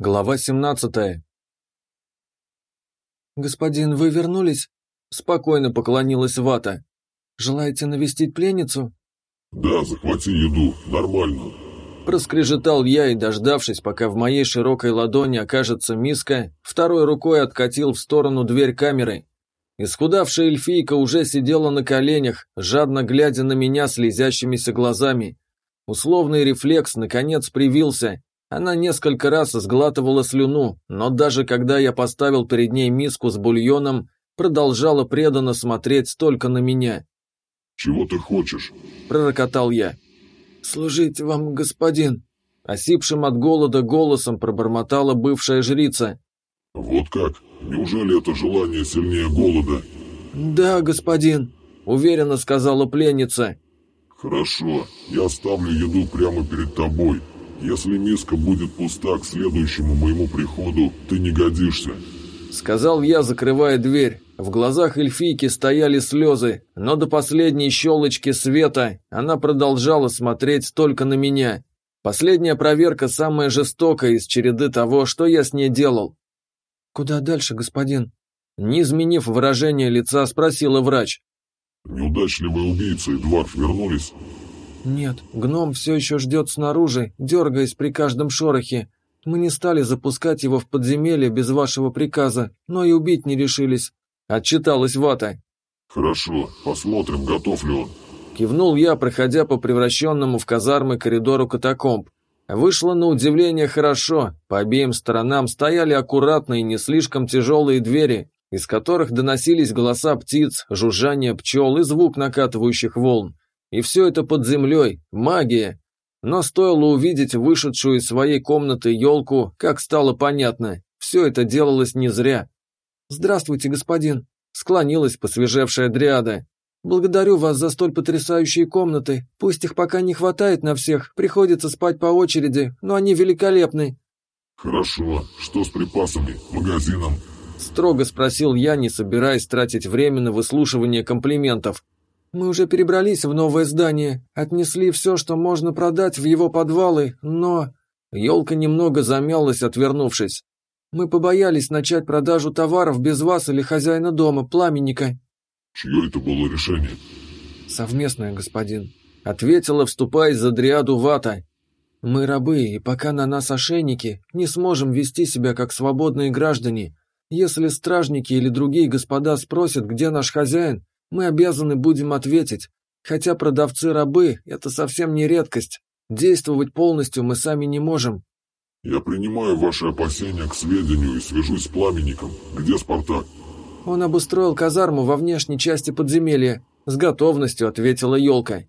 Глава 17 «Господин, вы вернулись?» Спокойно поклонилась Вата. «Желаете навестить пленницу?» «Да, захвати еду, нормально». Проскрежетал я и, дождавшись, пока в моей широкой ладони окажется миска, второй рукой откатил в сторону дверь камеры. Исхудавшая эльфийка уже сидела на коленях, жадно глядя на меня слезящимися глазами. Условный рефлекс наконец привился. Она несколько раз сглатывала слюну, но даже когда я поставил перед ней миску с бульоном, продолжала преданно смотреть только на меня. «Чего ты хочешь?» – пророкотал я. «Служить вам, господин!» Осипшим от голода голосом пробормотала бывшая жрица. «Вот как? Неужели это желание сильнее голода?» «Да, господин», — уверенно сказала пленница. «Хорошо, я оставлю еду прямо перед тобой. Если миска будет пуста к следующему моему приходу, ты не годишься». Сказал я, закрывая дверь. В глазах эльфийки стояли слезы, но до последней щелочки света она продолжала смотреть только на меня. Последняя проверка самая жестокая из череды того, что я с ней делал. «Куда дальше, господин?» Не изменив выражение лица, спросила врач. «Неудачливые убийцы и Дварф вернулись?» «Нет, гном все еще ждет снаружи, дергаясь при каждом шорохе. Мы не стали запускать его в подземелье без вашего приказа, но и убить не решились», — отчиталась Вата. «Хорошо, посмотрим, готов ли он». Кивнул я, проходя по превращенному в казармы коридору катакомб. Вышло на удивление хорошо, по обеим сторонам стояли аккуратные, не слишком тяжелые двери, из которых доносились голоса птиц, жужжание пчел и звук накатывающих волн. И все это под землей, магия. Но стоило увидеть вышедшую из своей комнаты елку, как стало понятно, все это делалось не зря. «Здравствуйте, господин», — склонилась посвежевшая дриада. «Благодарю вас за столь потрясающие комнаты. Пусть их пока не хватает на всех, приходится спать по очереди, но они великолепны». «Хорошо. Что с припасами, магазином?» Строго спросил я, не собираясь тратить время на выслушивание комплиментов. «Мы уже перебрались в новое здание, отнесли все, что можно продать в его подвалы, но...» Елка немного замялась, отвернувшись. «Мы побоялись начать продажу товаров без вас или хозяина дома, пламенника». Чье это было решение? Совместное, господин. Ответила, вступая за дриаду вата. Мы рабы, и пока на нас ошейники, не сможем вести себя как свободные граждане. Если стражники или другие господа спросят, где наш хозяин, мы обязаны будем ответить. Хотя продавцы-рабы – это совсем не редкость. Действовать полностью мы сами не можем. Я принимаю ваши опасения к сведению и свяжусь с пламенником. Где Спартак? Он обустроил казарму во внешней части подземелья. С готовностью ответила елка.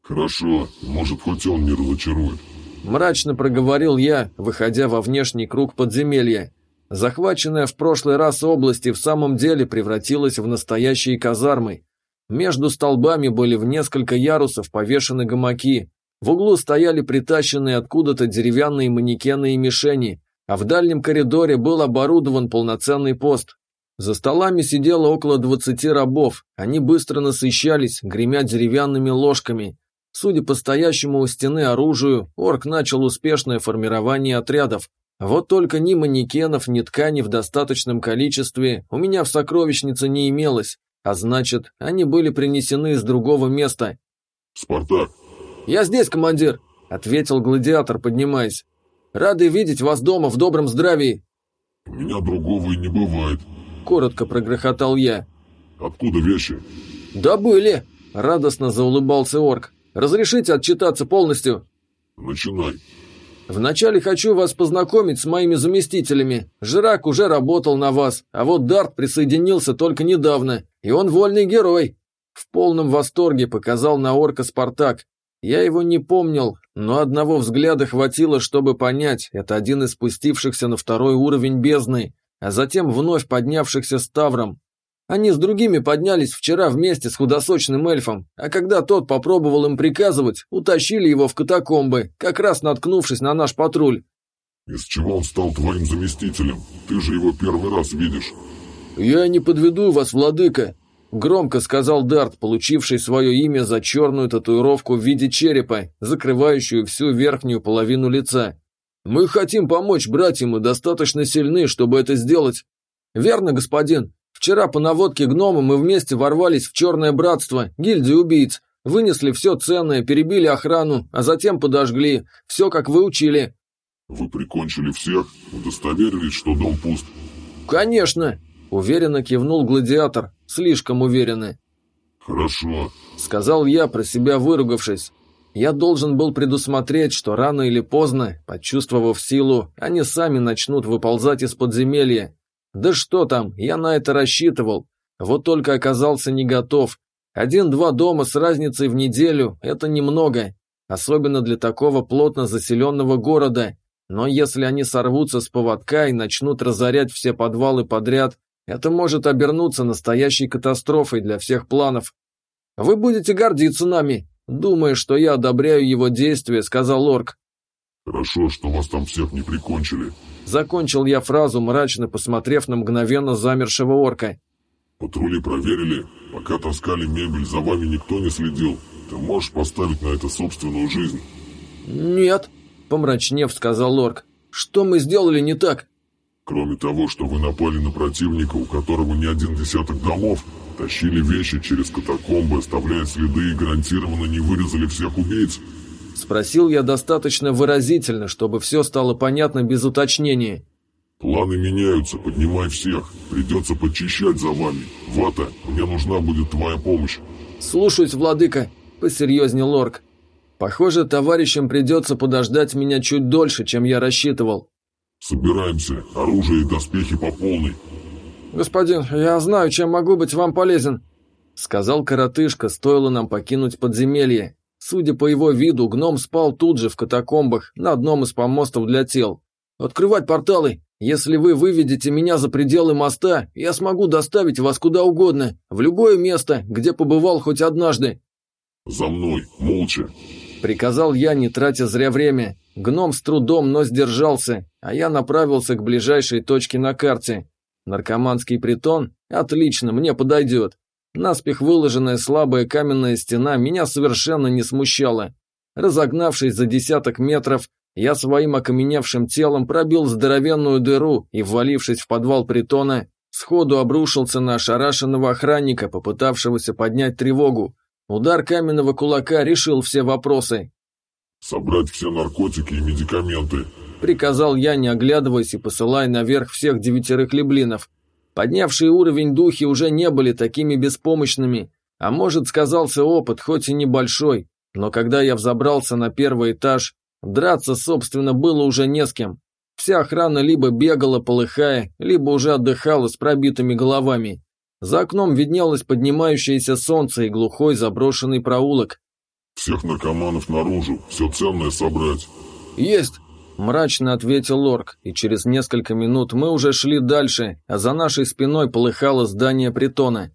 Хорошо, может, хоть он не разочарует. Мрачно проговорил я, выходя во внешний круг подземелья. Захваченная в прошлый раз область в самом деле превратилась в настоящие казармы. Между столбами были в несколько ярусов повешены гамаки. В углу стояли притащенные откуда-то деревянные манекены и мишени, а в дальнем коридоре был оборудован полноценный пост, за столами сидело около двадцати рабов, они быстро насыщались, гремя деревянными ложками. Судя по стоящему у стены оружию, орк начал успешное формирование отрядов. Вот только ни манекенов, ни ткани в достаточном количестве у меня в сокровищнице не имелось, а значит, они были принесены из другого места. «Спартак!» «Я здесь, командир!» — ответил гладиатор, поднимаясь. «Рады видеть вас дома в добром здравии!» «У меня другого и не бывает», — коротко прогрохотал я. «Откуда вещи?» «Да были!» — радостно заулыбался орк. «Разрешите отчитаться полностью?» «Начинай». «Вначале хочу вас познакомить с моими заместителями. Жирак уже работал на вас, а вот Дарт присоединился только недавно, и он вольный герой». В полном восторге показал на орка Спартак. Я его не помнил, но одного взгляда хватило, чтобы понять, это один из спустившихся на второй уровень бездны а затем вновь поднявшихся ставром. Они с другими поднялись вчера вместе с худосочным эльфом, а когда тот попробовал им приказывать, утащили его в катакомбы, как раз наткнувшись на наш патруль. «Из чего он стал твоим заместителем? Ты же его первый раз видишь». «Я не подведу вас, владыка», — громко сказал Дарт, получивший свое имя за черную татуировку в виде черепа, закрывающую всю верхнюю половину лица. Мы хотим помочь братьям и достаточно сильны, чтобы это сделать. Верно, господин. Вчера по наводке гнома мы вместе ворвались в Черное Братство, гильдию убийц. Вынесли все ценное, перебили охрану, а затем подожгли. Все, как вы учили. Вы прикончили всех? Удостоверились, что дом пуст? Конечно, уверенно кивнул гладиатор, слишком уверенно. Хорошо, сказал я, про себя выругавшись. Я должен был предусмотреть, что рано или поздно, почувствовав силу, они сами начнут выползать из подземелья. Да что там, я на это рассчитывал. Вот только оказался не готов. Один-два дома с разницей в неделю – это немного, особенно для такого плотно заселенного города. Но если они сорвутся с поводка и начнут разорять все подвалы подряд, это может обернуться настоящей катастрофой для всех планов. Вы будете гордиться нами, думая, что я одобряю его действия, сказал Орк. Хорошо, что вас там всех не прикончили. Закончил я фразу, мрачно посмотрев на мгновенно замершего орка. Патрули проверили. Пока таскали мебель, за вами никто не следил. Ты можешь поставить на это собственную жизнь? Нет, помрачнев, сказал орк. Что мы сделали не так? Кроме того, что вы напали на противника, у которого не один десяток домов, тащили вещи через катакомбы, оставляя следы и гарантированно не вырезали всех убийц, Спросил я достаточно выразительно, чтобы все стало понятно без уточнения. «Планы меняются, поднимай всех. Придется подчищать за вами. Вата, мне нужна будет твоя помощь». «Слушаюсь, владыка», — посерьезнел Лорк. «Похоже, товарищам придется подождать меня чуть дольше, чем я рассчитывал». «Собираемся. Оружие и доспехи по полной». «Господин, я знаю, чем могу быть вам полезен», — сказал коротышка, стоило нам покинуть подземелье. Судя по его виду, гном спал тут же в катакомбах, на одном из помостов для тел. «Открывать порталы! Если вы выведете меня за пределы моста, я смогу доставить вас куда угодно, в любое место, где побывал хоть однажды». «За мной, молча!» Приказал я, не тратя зря время. Гном с трудом, но сдержался, а я направился к ближайшей точке на карте. Наркоманский притон? Отлично, мне подойдет. Наспех выложенная слабая каменная стена меня совершенно не смущала. Разогнавшись за десяток метров, я своим окаменевшим телом пробил здоровенную дыру и, ввалившись в подвал притона, сходу обрушился на ошарашенного охранника, попытавшегося поднять тревогу. Удар каменного кулака решил все вопросы. «Собрать все наркотики и медикаменты», — приказал я, не оглядываясь и посылая наверх всех девятерых леблинов. Поднявшие уровень духи уже не были такими беспомощными, а может сказался опыт, хоть и небольшой, но когда я взобрался на первый этаж, драться, собственно, было уже не с кем. Вся охрана либо бегала, полыхая, либо уже отдыхала с пробитыми головами. За окном виднелось поднимающееся солнце и глухой заброшенный проулок. «Всех наркоманов наружу, все ценное собрать». «Есть!» Мрачно ответил Лорк, и через несколько минут мы уже шли дальше, а за нашей спиной полыхало здание притона.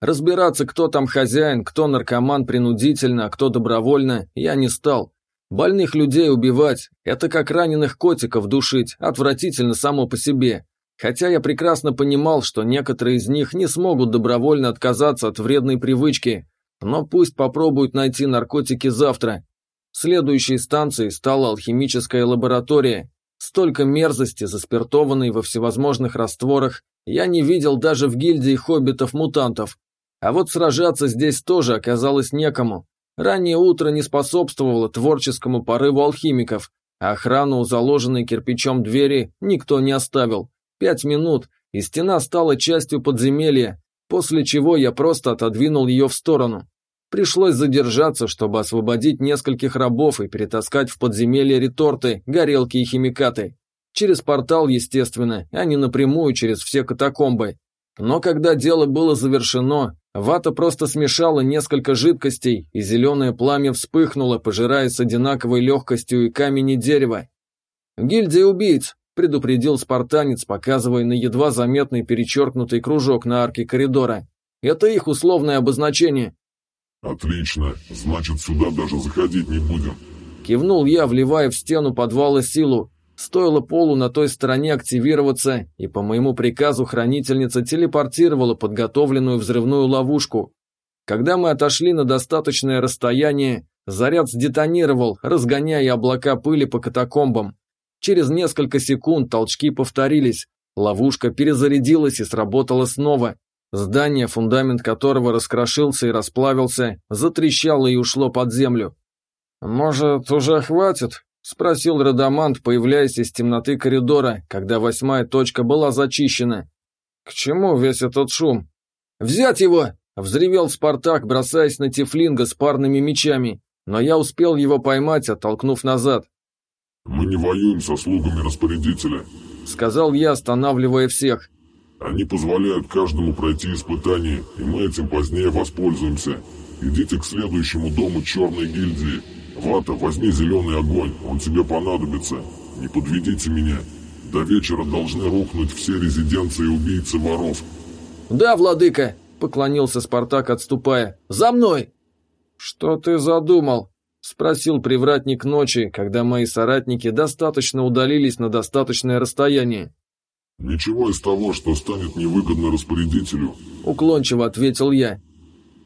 Разбираться, кто там хозяин, кто наркоман принудительно, а кто добровольно, я не стал. Больных людей убивать – это как раненых котиков душить, отвратительно само по себе. Хотя я прекрасно понимал, что некоторые из них не смогут добровольно отказаться от вредной привычки, но пусть попробуют найти наркотики завтра, Следующей станцией стала алхимическая лаборатория. Столько мерзости, заспиртованной во всевозможных растворах, я не видел даже в гильдии хоббитов-мутантов. А вот сражаться здесь тоже оказалось некому. Раннее утро не способствовало творческому порыву алхимиков, а охрану заложенной кирпичом двери никто не оставил. Пять минут, и стена стала частью подземелья, после чего я просто отодвинул ее в сторону. Пришлось задержаться, чтобы освободить нескольких рабов и перетаскать в подземелье реторты, горелки и химикаты. Через портал, естественно, а не напрямую через все катакомбы. Но когда дело было завершено, вата просто смешала несколько жидкостей, и зеленое пламя вспыхнуло, пожирая с одинаковой легкостью и камень и дерево. «Гильдия убийц!» – предупредил спартанец, показывая на едва заметный перечеркнутый кружок на арке коридора. «Это их условное обозначение. «Отлично. Значит, сюда даже заходить не будем». Кивнул я, вливая в стену подвала силу. Стоило полу на той стороне активироваться, и по моему приказу хранительница телепортировала подготовленную взрывную ловушку. Когда мы отошли на достаточное расстояние, заряд сдетонировал, разгоняя облака пыли по катакомбам. Через несколько секунд толчки повторились. Ловушка перезарядилась и сработала снова. Здание, фундамент которого раскрошился и расплавился, затрещало и ушло под землю. «Может, уже хватит?» — спросил Радамант, появляясь из темноты коридора, когда восьмая точка была зачищена. «К чему весь этот шум?» «Взять его!» — взревел Спартак, бросаясь на Тифлинга с парными мечами, но я успел его поймать, оттолкнув назад. «Мы не воюем со слугами распорядителя», — сказал я, останавливая всех. «Они позволяют каждому пройти испытание, и мы этим позднее воспользуемся. Идите к следующему дому Черной гильдии. Вата, возьми зеленый огонь, он тебе понадобится. Не подведите меня. До вечера должны рухнуть все резиденции убийцы воров». «Да, владыка!» — поклонился Спартак, отступая. «За мной!» «Что ты задумал?» — спросил привратник ночи, когда мои соратники достаточно удалились на достаточное расстояние. «Ничего из того, что станет невыгодно распорядителю», — уклончиво ответил я.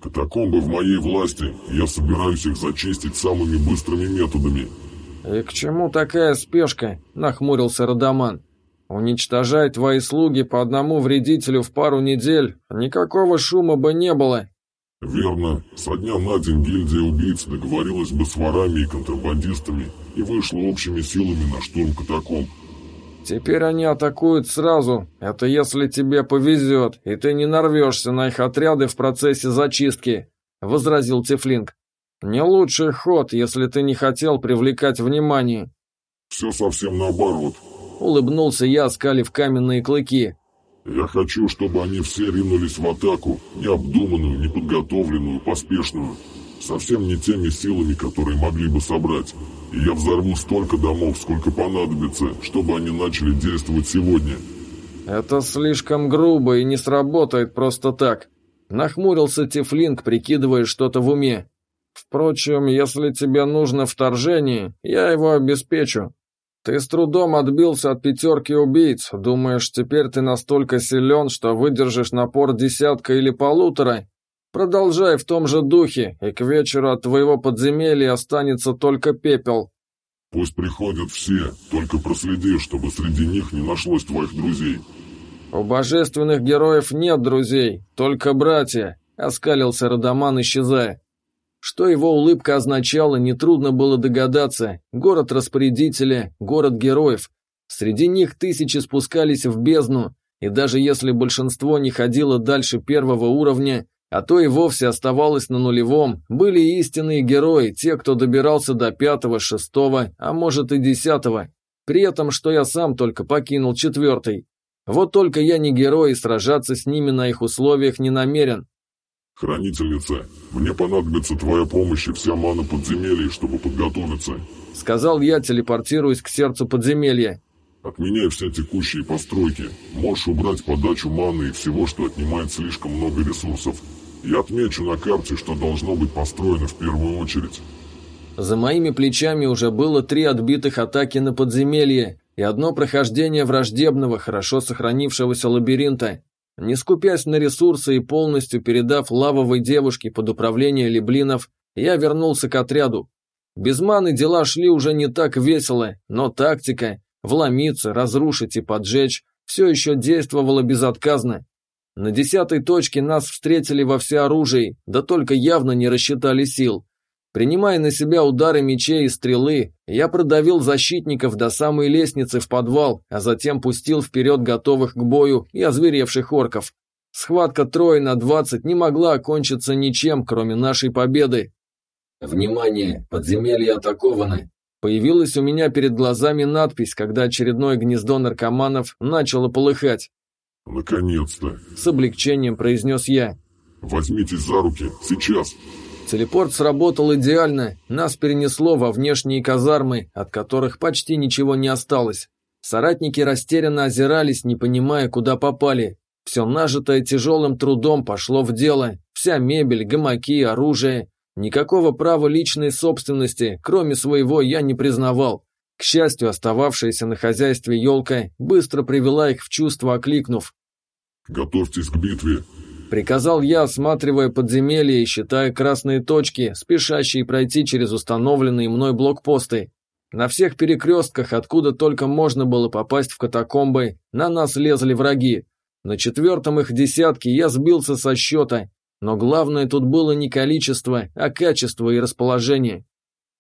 «Катакомбы в моей власти, я собираюсь их зачистить самыми быстрыми методами». «И к чему такая спешка?» — нахмурился Радаман. «Уничтожать твои слуги по одному вредителю в пару недель, никакого шума бы не было». «Верно. Со дня на день гильдия убийц договорилась бы с ворами и контрабандистами и вышла общими силами на штурм катакомб. «Теперь они атакуют сразу. Это если тебе повезет, и ты не нарвешься на их отряды в процессе зачистки», — возразил Тифлинг. «Не лучший ход, если ты не хотел привлекать внимание». «Все совсем наоборот», — улыбнулся я, скалив каменные клыки. «Я хочу, чтобы они все ринулись в атаку, необдуманную, неподготовленную, поспешную, совсем не теми силами, которые могли бы собрать» и я взорву столько домов, сколько понадобится, чтобы они начали действовать сегодня». «Это слишком грубо и не сработает просто так», — нахмурился Тифлинг, прикидывая что-то в уме. «Впрочем, если тебе нужно вторжение, я его обеспечу. Ты с трудом отбился от пятерки убийц, думаешь, теперь ты настолько силен, что выдержишь напор десятка или полутора? Продолжай в том же духе, и к вечеру от твоего подземелья останется только пепел. Пусть приходят все, только проследи, чтобы среди них не нашлось твоих друзей. У божественных героев нет друзей, только братья, оскалился Радаман, исчезая. Что его улыбка означала, нетрудно было догадаться. Город распорядителя, город героев. Среди них тысячи спускались в бездну, и даже если большинство не ходило дальше первого уровня, а то и вовсе оставалось на нулевом, были истинные герои, те, кто добирался до пятого, шестого, а может и десятого. При этом, что я сам только покинул четвертый. Вот только я не герой и сражаться с ними на их условиях не намерен. «Хранительница, мне понадобится твоя помощь и вся мана подземелья, чтобы подготовиться», — сказал я, телепортируясь к сердцу подземелья. «Отменяй все текущие постройки. Можешь убрать подачу маны и всего, что отнимает слишком много ресурсов. Я отмечу на карте, что должно быть построено в первую очередь. За моими плечами уже было три отбитых атаки на подземелье и одно прохождение враждебного, хорошо сохранившегося лабиринта. Не скупясь на ресурсы и полностью передав лавовой девушке под управление леблинов, я вернулся к отряду. Без маны дела шли уже не так весело, но тактика – вломиться, разрушить и поджечь – все еще действовала безотказно. На десятой точке нас встретили во всеоружии, да только явно не рассчитали сил. Принимая на себя удары мечей и стрелы, я продавил защитников до самой лестницы в подвал, а затем пустил вперед готовых к бою и озверевших орков. Схватка трое на двадцать не могла окончиться ничем, кроме нашей победы. «Внимание! Подземелье атаковано!» Появилась у меня перед глазами надпись, когда очередное гнездо наркоманов начало полыхать. «Наконец-то!» — с облегчением произнес я. «Возьмитесь за руки, сейчас!» Телепорт сработал идеально, нас перенесло во внешние казармы, от которых почти ничего не осталось. Соратники растерянно озирались, не понимая, куда попали. Все нажитое тяжелым трудом пошло в дело, вся мебель, гамаки, оружие. Никакого права личной собственности, кроме своего, я не признавал. К счастью, остававшаяся на хозяйстве елка быстро привела их в чувство, окликнув. «Готовьтесь к битве!» Приказал я, осматривая подземелье и считая красные точки, спешащие пройти через установленные мной блокпосты. На всех перекрестках, откуда только можно было попасть в катакомбы, на нас лезли враги. На четвертом их десятке я сбился со счета, но главное тут было не количество, а качество и расположение.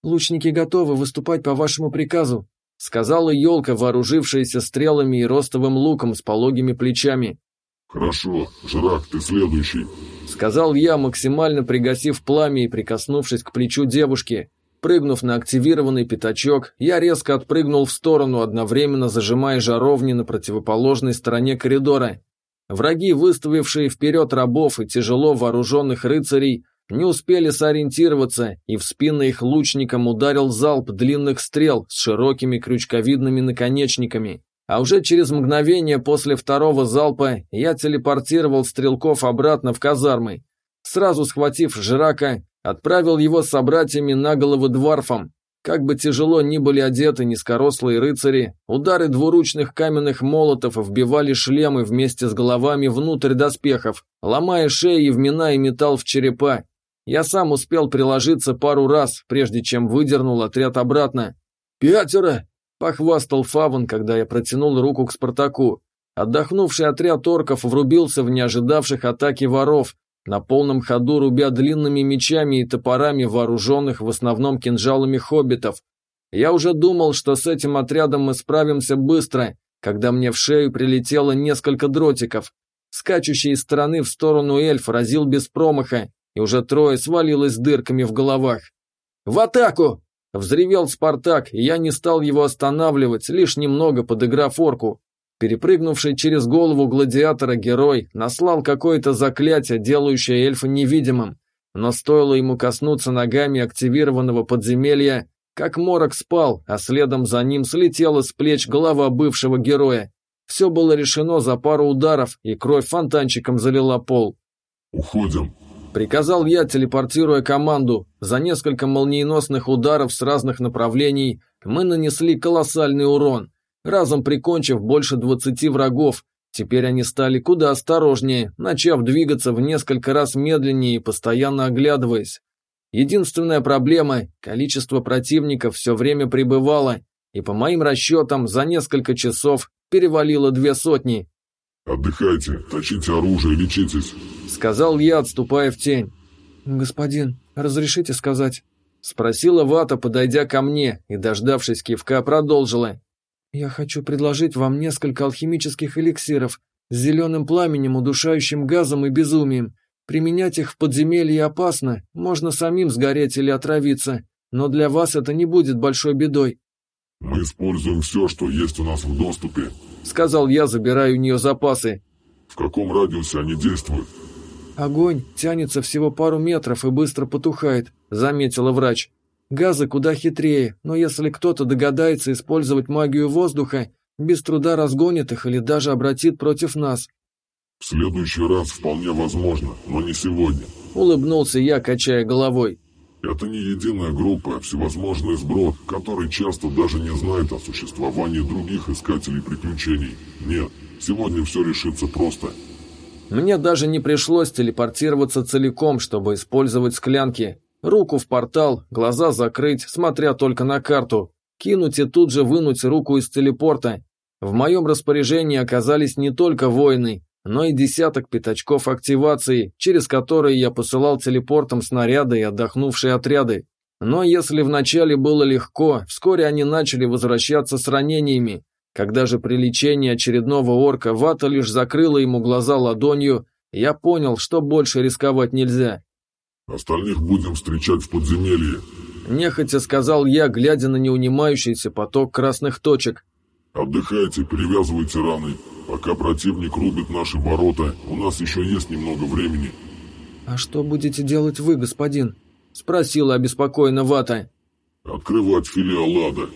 «Лучники готовы выступать по вашему приказу», сказала елка, вооружившаяся стрелами и ростовым луком с пологими плечами. «Хорошо, Жрак, ты следующий», — сказал я, максимально пригасив пламя и прикоснувшись к плечу девушки. Прыгнув на активированный пятачок, я резко отпрыгнул в сторону, одновременно зажимая жаровни на противоположной стороне коридора. Враги, выставившие вперед рабов и тяжело вооруженных рыцарей, не успели сориентироваться, и в спины их лучникам ударил залп длинных стрел с широкими крючковидными наконечниками. А уже через мгновение после второго залпа я телепортировал стрелков обратно в казармы. Сразу схватив Жирака, отправил его с собратьями на головы дворфам. Как бы тяжело ни были одеты низкорослые рыцари, удары двуручных каменных молотов вбивали шлемы вместе с головами внутрь доспехов, ломая шеи и вминая металл в черепа. Я сам успел приложиться пару раз, прежде чем выдернул отряд обратно. «Пятеро!» – похвастал Фаван, когда я протянул руку к Спартаку. Отдохнувший отряд орков врубился в неожидавших атаки воров, на полном ходу рубя длинными мечами и топорами, вооруженных в основном кинжалами хоббитов. Я уже думал, что с этим отрядом мы справимся быстро, когда мне в шею прилетело несколько дротиков. Скачущий из стороны в сторону эльф разил без промаха, и уже трое свалилось дырками в головах. «В атаку!» – взревел Спартак, и я не стал его останавливать, лишь немного подыграв орку. Перепрыгнувший через голову гладиатора герой наслал какое-то заклятие, делающее эльфа невидимым, но стоило ему коснуться ногами активированного подземелья, как морок спал, а следом за ним слетела с плеч голова бывшего героя. Все было решено за пару ударов, и кровь фонтанчиком залила пол. «Уходим», — приказал я, телепортируя команду. За несколько молниеносных ударов с разных направлений мы нанесли колоссальный урон разом прикончив больше двадцати врагов. Теперь они стали куда осторожнее, начав двигаться в несколько раз медленнее и постоянно оглядываясь. Единственная проблема – количество противников все время прибывало, и по моим расчетам за несколько часов перевалило две сотни. «Отдыхайте, точите оружие, лечитесь», – сказал я, отступая в тень. «Господин, разрешите сказать?» – спросила Вата, подойдя ко мне, и, дождавшись кивка, продолжила. «Я хочу предложить вам несколько алхимических эликсиров с зеленым пламенем, удушающим газом и безумием. Применять их в подземелье опасно, можно самим сгореть или отравиться, но для вас это не будет большой бедой». «Мы используем все, что есть у нас в доступе», — сказал я, забирая у нее запасы. «В каком радиусе они действуют?» «Огонь тянется всего пару метров и быстро потухает», — заметила врач. Газы куда хитрее, но если кто-то догадается использовать магию воздуха, без труда разгонит их или даже обратит против нас. В следующий раз вполне возможно, но не сегодня. Улыбнулся я, качая головой. Это не единая группа, а всевозможный сброд, который часто даже не знает о существовании других искателей приключений. Нет, сегодня все решится просто. Мне даже не пришлось телепортироваться целиком, чтобы использовать склянки. Руку в портал, глаза закрыть, смотря только на карту. Кинуть и тут же вынуть руку из телепорта. В моем распоряжении оказались не только воины, но и десяток пятачков активации, через которые я посылал телепортом снаряды и отдохнувшие отряды. Но если вначале было легко, вскоре они начали возвращаться с ранениями. Когда же при лечении очередного орка вата лишь закрыла ему глаза ладонью, я понял, что больше рисковать нельзя. Остальных будем встречать в подземелье. Нехотя сказал я, глядя на неунимающийся поток красных точек. Отдыхайте, перевязывайте раны. Пока противник рубит наши ворота, у нас еще есть немного времени. А что будете делать вы, господин? Спросила обеспокоенно Вата. Открывать филиал Ада.